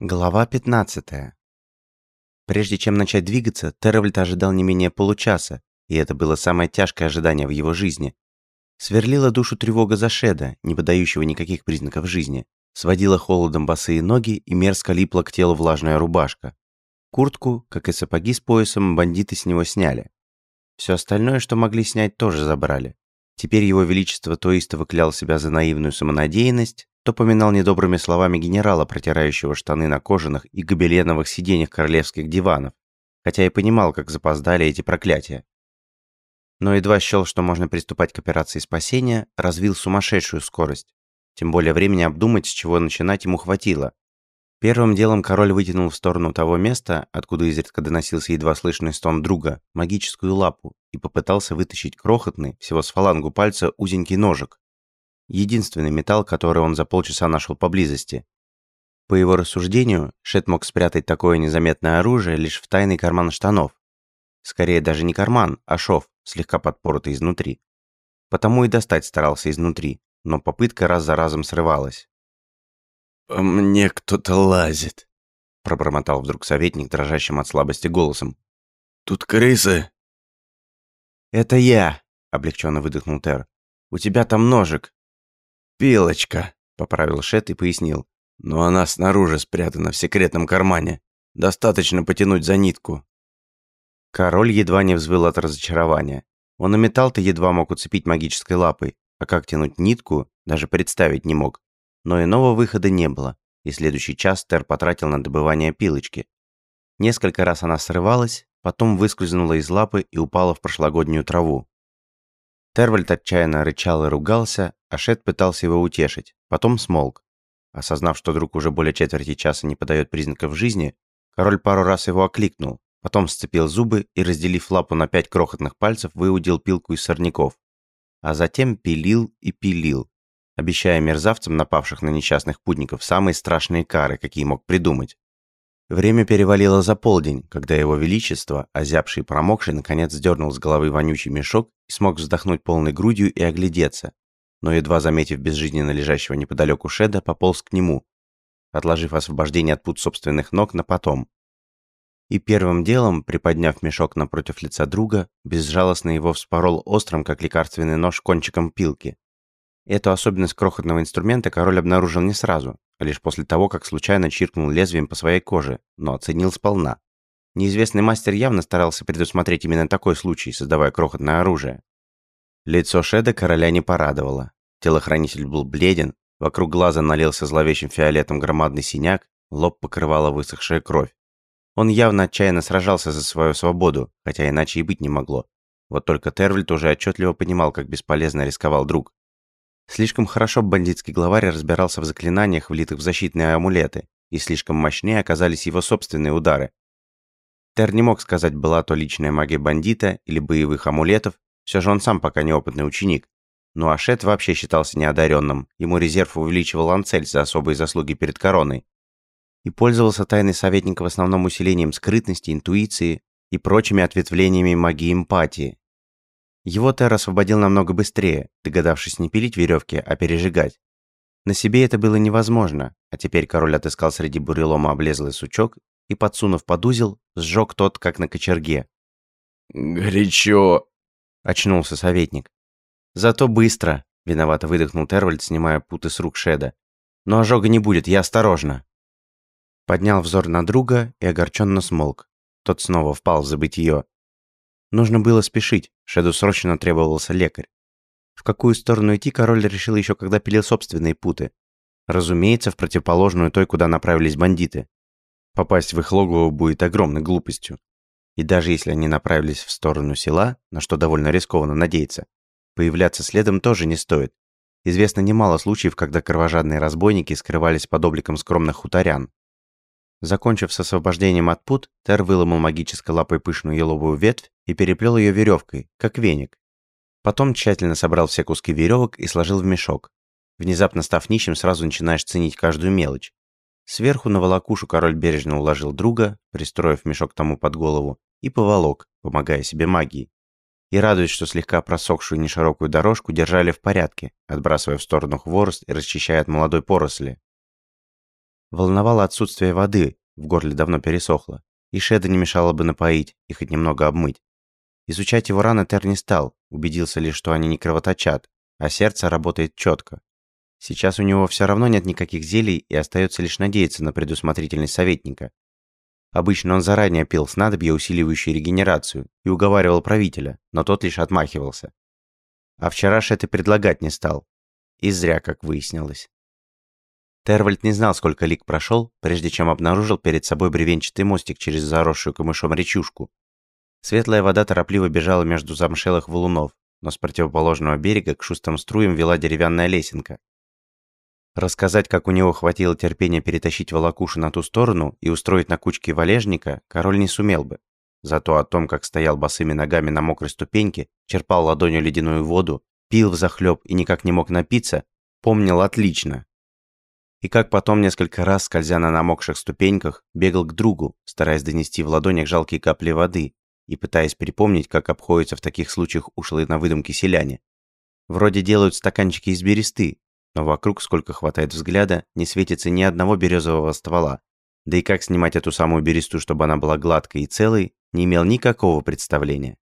Глава 15. Прежде чем начать двигаться, Терравальд ожидал не менее получаса, и это было самое тяжкое ожидание в его жизни. Сверлила душу тревога за Шеда, не подающего никаких признаков жизни. Сводила холодом босые ноги и мерзко липла к телу влажная рубашка. Куртку, как и сапоги с поясом, бандиты с него сняли. Все остальное, что могли снять, тоже забрали. Теперь его величество то истово клял себя за наивную самонадеянность, то поминал недобрыми словами генерала, протирающего штаны на кожаных и гобеленовых сиденьях королевских диванов, хотя и понимал, как запоздали эти проклятия. Но едва счел, что можно приступать к операции спасения, развил сумасшедшую скорость. Тем более времени обдумать, с чего начинать ему хватило. Первым делом король вытянул в сторону того места, откуда изредка доносился едва слышный стон друга, магическую лапу, и попытался вытащить крохотный, всего с фалангу пальца, узенький ножик. Единственный металл, который он за полчаса нашел поблизости. По его рассуждению, Шет мог спрятать такое незаметное оружие лишь в тайный карман штанов. Скорее даже не карман, а шов, слегка подпоротый изнутри. Потому и достать старался изнутри, но попытка раз за разом срывалась. «По мне кто-то лазит», – пробормотал вдруг советник, дрожащим от слабости голосом. «Тут крысы?» «Это я», – облегченно выдохнул Тер. «У тебя там ножик. «Пилочка», — поправил Шет и пояснил. «Но она снаружи спрятана в секретном кармане. Достаточно потянуть за нитку». Король едва не взвыл от разочарования. Он и металл-то едва мог уцепить магической лапой, а как тянуть нитку, даже представить не мог. Но иного выхода не было, и следующий час Тер потратил на добывание пилочки. Несколько раз она срывалась, потом выскользнула из лапы и упала в прошлогоднюю траву. Тервальд отчаянно рычал и ругался, а Шет пытался его утешить, потом смолк. Осознав, что друг уже более четверти часа не подает признаков жизни, король пару раз его окликнул, потом сцепил зубы и, разделив лапу на пять крохотных пальцев, выудил пилку из сорняков. А затем пилил и пилил, обещая мерзавцам, напавших на несчастных путников, самые страшные кары, какие мог придумать. Время перевалило за полдень, когда его величество, озябший и промокший, наконец сдернул с головы вонючий мешок и смог вздохнуть полной грудью и оглядеться. Но едва заметив безжизненно лежащего неподалеку Шеда, пополз к нему, отложив освобождение от пут собственных ног на потом. И первым делом, приподняв мешок напротив лица друга, безжалостно его вспорол острым, как лекарственный нож, кончиком пилки. Эту особенность крохотного инструмента король обнаружил не сразу, а лишь после того, как случайно чиркнул лезвием по своей коже, но оценил сполна. Неизвестный мастер явно старался предусмотреть именно такой случай, создавая крохотное оружие. Лицо Шеда короля не порадовало. Телохранитель был бледен, вокруг глаза налился зловещим фиолетом громадный синяк, лоб покрывала высохшая кровь. Он явно отчаянно сражался за свою свободу, хотя иначе и быть не могло. Вот только Тервальд уже отчетливо понимал, как бесполезно рисковал друг. Слишком хорошо бандитский главарь разбирался в заклинаниях, влитых в защитные амулеты, и слишком мощнее оказались его собственные удары. Тер не мог сказать, была то личная магия бандита или боевых амулетов, все же он сам пока неопытный ученик. Ну а Шет вообще считался неодаренным, ему резерв увеличивал Анцель за особые заслуги перед короной. И пользовался тайный советник в основном усилением скрытности, интуиции и прочими ответвлениями магии эмпатии, его Тер освободил намного быстрее, догадавшись не пилить веревки, а пережигать. На себе это было невозможно, а теперь король отыскал среди бурелома облезлый сучок и, подсунув под узел, сжег тот, как на кочерге. «Горячо!» – очнулся советник. «Зато быстро!» – виновато выдохнул Тервальд, снимая путы с рук Шеда. «Но ожога не будет, я осторожно!» Поднял взор на друга и огорченно смолк. Тот снова впал в забытье. Нужно было спешить, Шеду срочно требовался лекарь. В какую сторону идти король решил еще когда пилил собственные путы. Разумеется, в противоположную той, куда направились бандиты. Попасть в их логово будет огромной глупостью. И даже если они направились в сторону села, на что довольно рискованно надеяться, появляться следом тоже не стоит. Известно немало случаев, когда кровожадные разбойники скрывались под обликом скромных хуторян, Закончив с освобождением от пут, Тер выломал магической лапой пышную еловую ветвь и переплел ее веревкой, как веник. Потом тщательно собрал все куски веревок и сложил в мешок. Внезапно став нищим, сразу начинаешь ценить каждую мелочь. Сверху на волокушу король бережно уложил друга, пристроив мешок тому под голову, и поволок, помогая себе магией. И радуясь, что слегка просохшую неширокую дорожку держали в порядке, отбрасывая в сторону хворост и расчищая от молодой поросли. Волновало отсутствие воды, в горле давно пересохло, и Шеда не мешало бы напоить и хоть немного обмыть. Изучать его раны Тер не стал, убедился лишь, что они не кровоточат, а сердце работает четко. Сейчас у него все равно нет никаких зелий и остается лишь надеяться на предусмотрительность советника. Обычно он заранее пил снадобья, усиливающие регенерацию, и уговаривал правителя, но тот лишь отмахивался. А вчера Шет и предлагать не стал. И зря, как выяснилось. Тервальд не знал, сколько лик прошел, прежде чем обнаружил перед собой бревенчатый мостик через заросшую камышом речушку. Светлая вода торопливо бежала между замшелых валунов, но с противоположного берега к шустым струям вела деревянная лесенка. Рассказать, как у него хватило терпения перетащить волокушу на ту сторону и устроить на кучке валежника, король не сумел бы. Зато о том, как стоял босыми ногами на мокрой ступеньке, черпал ладонью ледяную воду, пил взахлёб и никак не мог напиться, помнил отлично. И как потом несколько раз, скользя на намокших ступеньках, бегал к другу, стараясь донести в ладонях жалкие капли воды и пытаясь припомнить, как обходятся в таких случаях ушлые на выдумки селяне. Вроде делают стаканчики из бересты, но вокруг, сколько хватает взгляда, не светится ни одного березового ствола. Да и как снимать эту самую бересту, чтобы она была гладкой и целой, не имел никакого представления.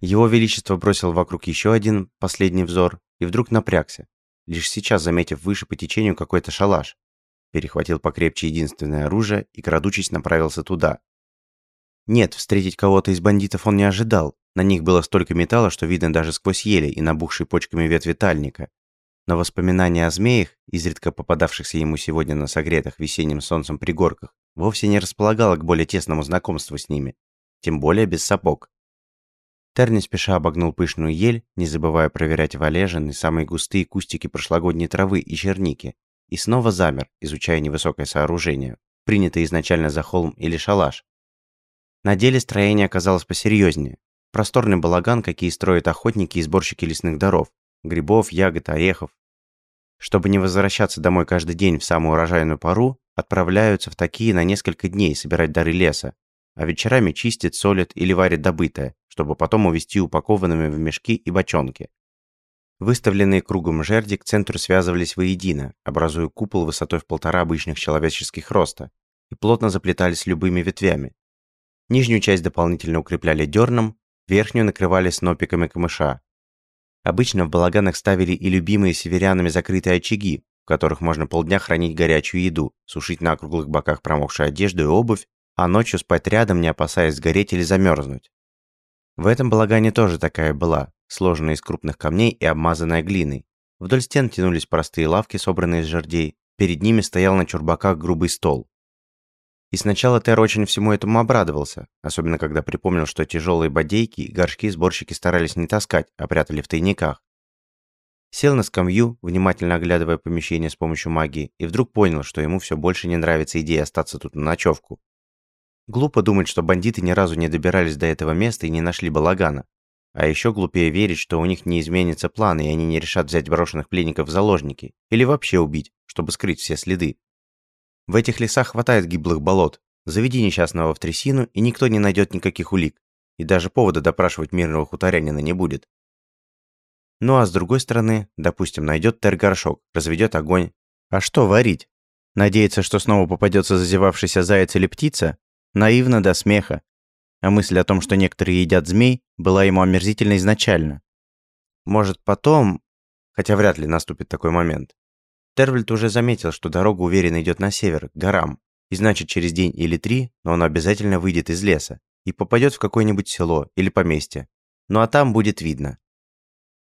Его Величество бросил вокруг еще один последний взор и вдруг напрягся, лишь сейчас заметив выше по течению какой-то шалаш. Перехватил покрепче единственное оружие и, крадучись, направился туда. Нет, встретить кого-то из бандитов он не ожидал. На них было столько металла, что видно даже сквозь ели и набухшие почками ветви тальника но воспоминания о змеях, изредка попадавшихся ему сегодня на согретых весенним солнцем пригорках, вовсе не располагало к более тесному знакомству с ними, тем более без сапог. Тер спеша обогнул пышную ель, не забывая проверять валежин и самые густые кустики прошлогодней травы и черники, и снова замер, изучая невысокое сооружение, принятое изначально за холм или шалаш. На деле строение оказалось посерьезнее. Просторный балаган, какие строят охотники и сборщики лесных даров, грибов, ягод, орехов. Чтобы не возвращаться домой каждый день в самую урожайную пору, отправляются в такие на несколько дней собирать дары леса, а вечерами чистят, солят или варят добытое, чтобы потом увезти упакованными в мешки и бочонки. Выставленные кругом жерди к центру связывались воедино, образуя купол высотой в полтора обычных человеческих роста, и плотно заплетались любыми ветвями. Нижнюю часть дополнительно укрепляли дерном, верхнюю накрывали снопиками камыша, Обычно в балаганах ставили и любимые северянами закрытые очаги, в которых можно полдня хранить горячую еду, сушить на круглых боках промокшую одежду и обувь, а ночью спать рядом, не опасаясь сгореть или замерзнуть. В этом балагане тоже такая была, сложенная из крупных камней и обмазанная глиной. Вдоль стен тянулись простые лавки, собранные из жердей, перед ними стоял на чурбаках грубый стол. И сначала Тер очень всему этому обрадовался, особенно когда припомнил, что тяжелые бодейки и горшки сборщики старались не таскать, а прятали в тайниках. Сел на скамью, внимательно оглядывая помещение с помощью магии, и вдруг понял, что ему все больше не нравится идея остаться тут на ночевку. Глупо думать, что бандиты ни разу не добирались до этого места и не нашли балагана. А еще глупее верить, что у них не изменится план, и они не решат взять брошенных пленников в заложники, или вообще убить, чтобы скрыть все следы. В этих лесах хватает гиблых болот. Заведи несчастного в трясину, и никто не найдет никаких улик. И даже повода допрашивать мирного хуторянина не будет. Ну а с другой стороны, допустим, найдет тер-горшок, разведет огонь. А что варить? Надеяться, что снова попадется зазевавшийся заяц или птица? Наивно до смеха. А мысль о том, что некоторые едят змей, была ему омерзительна изначально. Может, потом... Хотя вряд ли наступит такой момент. Тервальд уже заметил, что дорога уверенно идет на север, к горам, и значит через день или три, но он обязательно выйдет из леса и попадет в какое-нибудь село или поместье. Ну а там будет видно.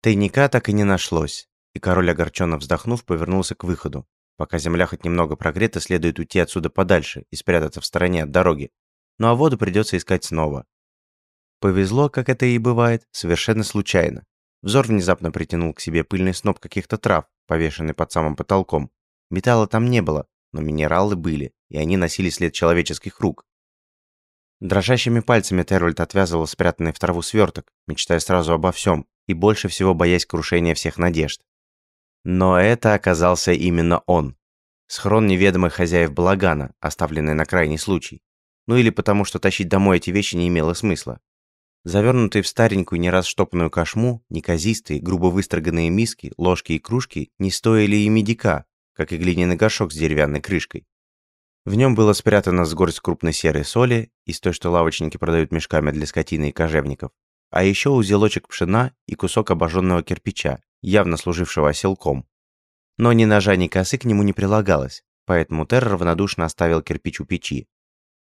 Тайника так и не нашлось, и король, огорченно вздохнув, повернулся к выходу. Пока земля хоть немного прогрета, следует уйти отсюда подальше и спрятаться в стороне от дороги. Ну а воду придется искать снова. Повезло, как это и бывает, совершенно случайно. Взор внезапно притянул к себе пыльный сноп каких-то трав, повешенный под самым потолком. Металла там не было, но минералы были, и они носили след человеческих рук. Дрожащими пальцами Тервальд отвязывал спрятанный в траву сверток, мечтая сразу обо всем, и больше всего боясь крушения всех надежд. Но это оказался именно он. Схрон неведомых хозяев балагана, оставленный на крайний случай. Ну или потому, что тащить домой эти вещи не имело смысла. Завернутые в старенькую не раз штопанную кошму, неказистые, грубо выстроганные миски, ложки и кружки не стоили и медика, как и глиняный горшок с деревянной крышкой. В нем было спрятано с горсть крупной серой соли, из той, что лавочники продают мешками для скотины и кожевников, а еще узелочек пшена и кусок обожженного кирпича, явно служившего оселком. Но ни ножа, ни косы к нему не прилагалось, поэтому Терр равнодушно оставил кирпич у печи.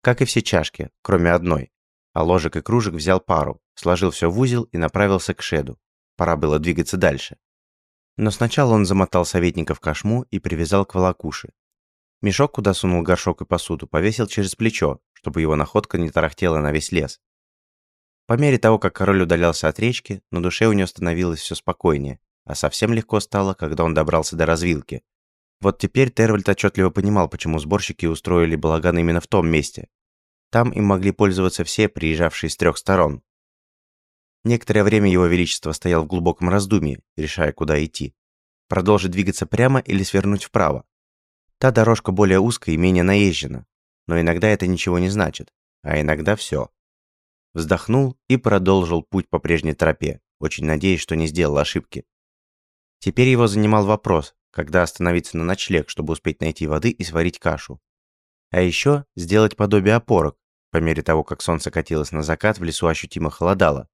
Как и все чашки, кроме одной. А ложек и кружек взял пару, сложил все в узел и направился к шеду. Пора было двигаться дальше. Но сначала он замотал советника в кошму и привязал к волокуше. Мешок, куда сунул горшок и посуду, повесил через плечо, чтобы его находка не тарахтела на весь лес. По мере того, как король удалялся от речки, на душе у него становилось все спокойнее, а совсем легко стало, когда он добрался до развилки. Вот теперь Тервальд отчетливо понимал, почему сборщики устроили балаган именно в том месте. Там им могли пользоваться все, приезжавшие с трех сторон. Некоторое время его величество стоял в глубоком раздумье, решая, куда идти. Продолжить двигаться прямо или свернуть вправо. Та дорожка более узкая и менее наезжена. Но иногда это ничего не значит, а иногда все. Вздохнул и продолжил путь по прежней тропе, очень надеясь, что не сделал ошибки. Теперь его занимал вопрос, когда остановиться на ночлег, чтобы успеть найти воды и сварить кашу. А еще сделать подобие опорок. По мере того, как солнце катилось на закат, в лесу ощутимо холодало,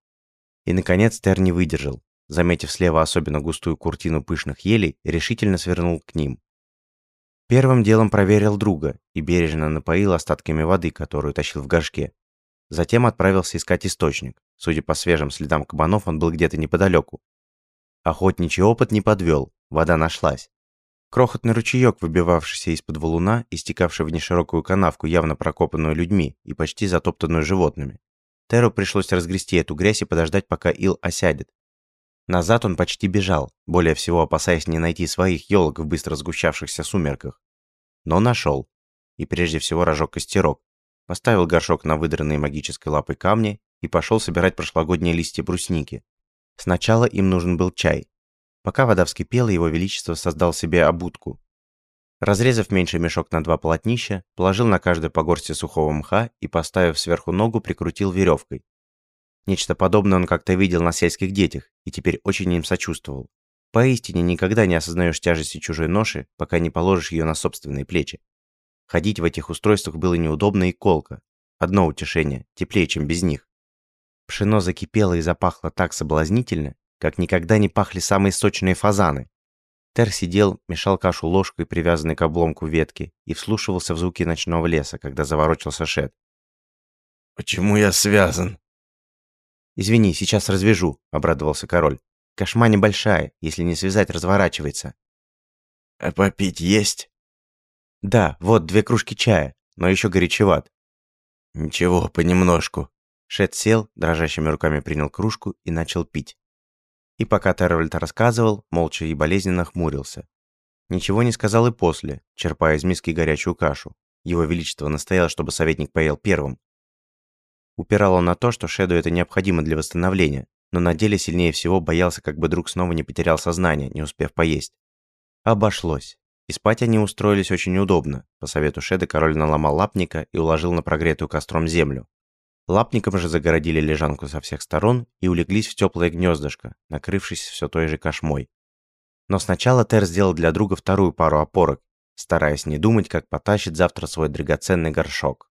и, наконец, Тер не выдержал. Заметив слева особенно густую куртину пышных елей, решительно свернул к ним. Первым делом проверил друга и бережно напоил остатками воды, которую тащил в горшке. Затем отправился искать источник. Судя по свежим следам кабанов, он был где-то неподалеку. Охотничий опыт не подвел, вода нашлась. Крохотный ручеек, выбивавшийся из-под валуна и стекавший в неширокую канавку, явно прокопанную людьми и почти затоптанную животными. Теру пришлось разгрести эту грязь и подождать, пока Ил осядет. Назад он почти бежал, более всего опасаясь не найти своих елок в быстро сгущавшихся сумерках. Но нашел. И прежде всего разжег костерок, поставил горшок на выдранные магической лапой камни и пошел собирать прошлогодние листья брусники. Сначала им нужен был чай. Пока вода вскипела, его величество создал себе обудку, Разрезав меньший мешок на два полотнища, положил на каждое по горсти сухого мха и, поставив сверху ногу, прикрутил веревкой. Нечто подобное он как-то видел на сельских детях и теперь очень им сочувствовал. Поистине никогда не осознаешь тяжести чужой ноши, пока не положишь ее на собственные плечи. Ходить в этих устройствах было неудобно и колко. Одно утешение, теплее, чем без них. Пшено закипело и запахло так соблазнительно, как никогда не пахли самые сочные фазаны. Тер сидел, мешал кашу ложкой, привязанной к обломку ветки, и вслушивался в звуки ночного леса, когда заворочился Шет. «Почему я связан?» «Извини, сейчас развяжу», — обрадовался король. «Кошма небольшая, если не связать, разворачивается». «А попить есть?» «Да, вот две кружки чая, но еще горячеват». «Ничего, понемножку». Шет сел, дрожащими руками принял кружку и начал пить. И пока Тервальд рассказывал, молча и болезненно хмурился. Ничего не сказал и после, черпая из миски горячую кашу. Его Величество настоял, чтобы советник поел первым. Упирал он на то, что Шеду это необходимо для восстановления, но на деле сильнее всего боялся, как бы друг снова не потерял сознание, не успев поесть. Обошлось. И спать они устроились очень удобно. По совету Шеда король наломал лапника и уложил на прогретую костром землю. Лапником же загородили лежанку со всех сторон и улеглись в теплое гнездышко, накрывшись все той же кошмой. Но сначала Тер сделал для друга вторую пару опорок, стараясь не думать, как потащит завтра свой драгоценный горшок.